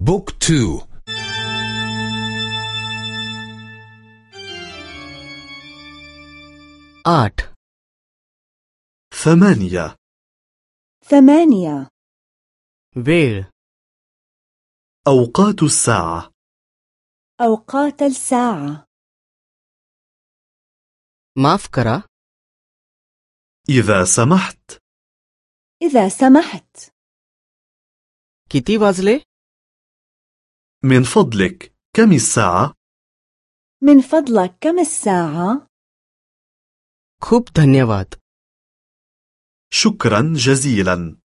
book two आठ ثمانية. ثمانية. वेळ أوقات الساعة. أوقات الساعة. माफ إذا سمحت. إذا سمحت. كتي وازلي من فضلك كم الساعة؟ من فضلك كم الساعة؟ खूप धन्यवाद شكرا جزيلا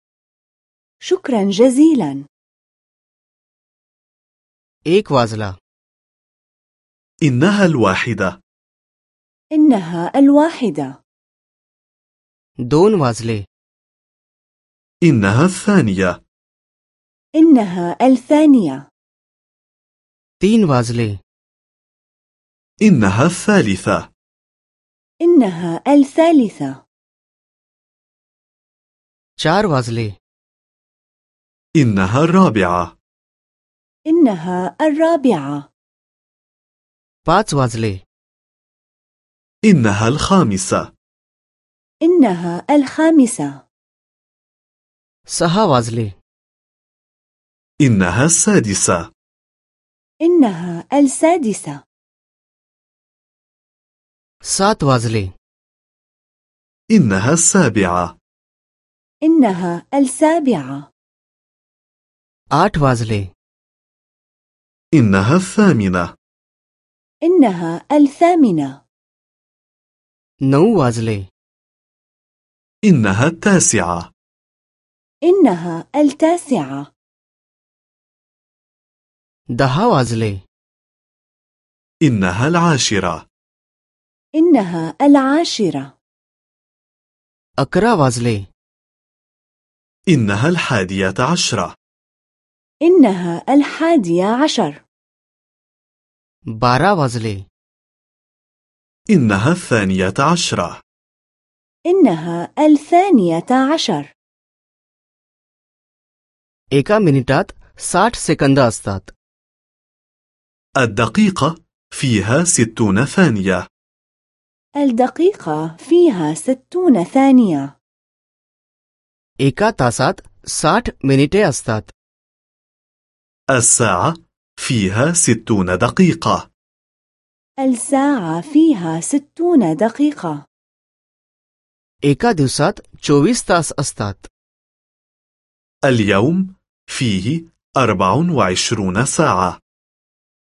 شكرا جزيلا एक वाजला إنها الواحدة إنها الواحدة दोन वाजले إنها الثانية إنها الثانية तीन वाजले إنها الثالثة إنها الثالثة चार वाजले إنها الرابعة إنها الرابعة पाच वाजले إنها الخامسة إنها الخامسة सहा वाजले إنها السادسة إنها السادسة. سات وازلي. إنها السابعة. إنها السابعة. آت وازلي. إنها الثامنة. إنها الثامنة. نو وازلي. إنها التاسعة. إنها التاسعة. दहा वाजले إنها العاشرة إنها العاشرة अकरा वाजले إنها الحادية عشرة إنها الحادية عشر बारा वाजले إنها الثانية عشرة إنها الثانية عشر एका मिनिटात साठ सेकंद असतात الدقيقة فيها ستون ثانية الدقيقة فيها ستون ثانية एका तासात साठ मिनिटे असतात الساعة فيها ستون دقيقة الساعة فيها ستون دقيقة एका दिवसात चोवीस तास असतात اليوم فيه أربع وعشرون ساعة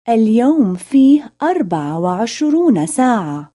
اليوم فيه أربع وعشرون ساعة.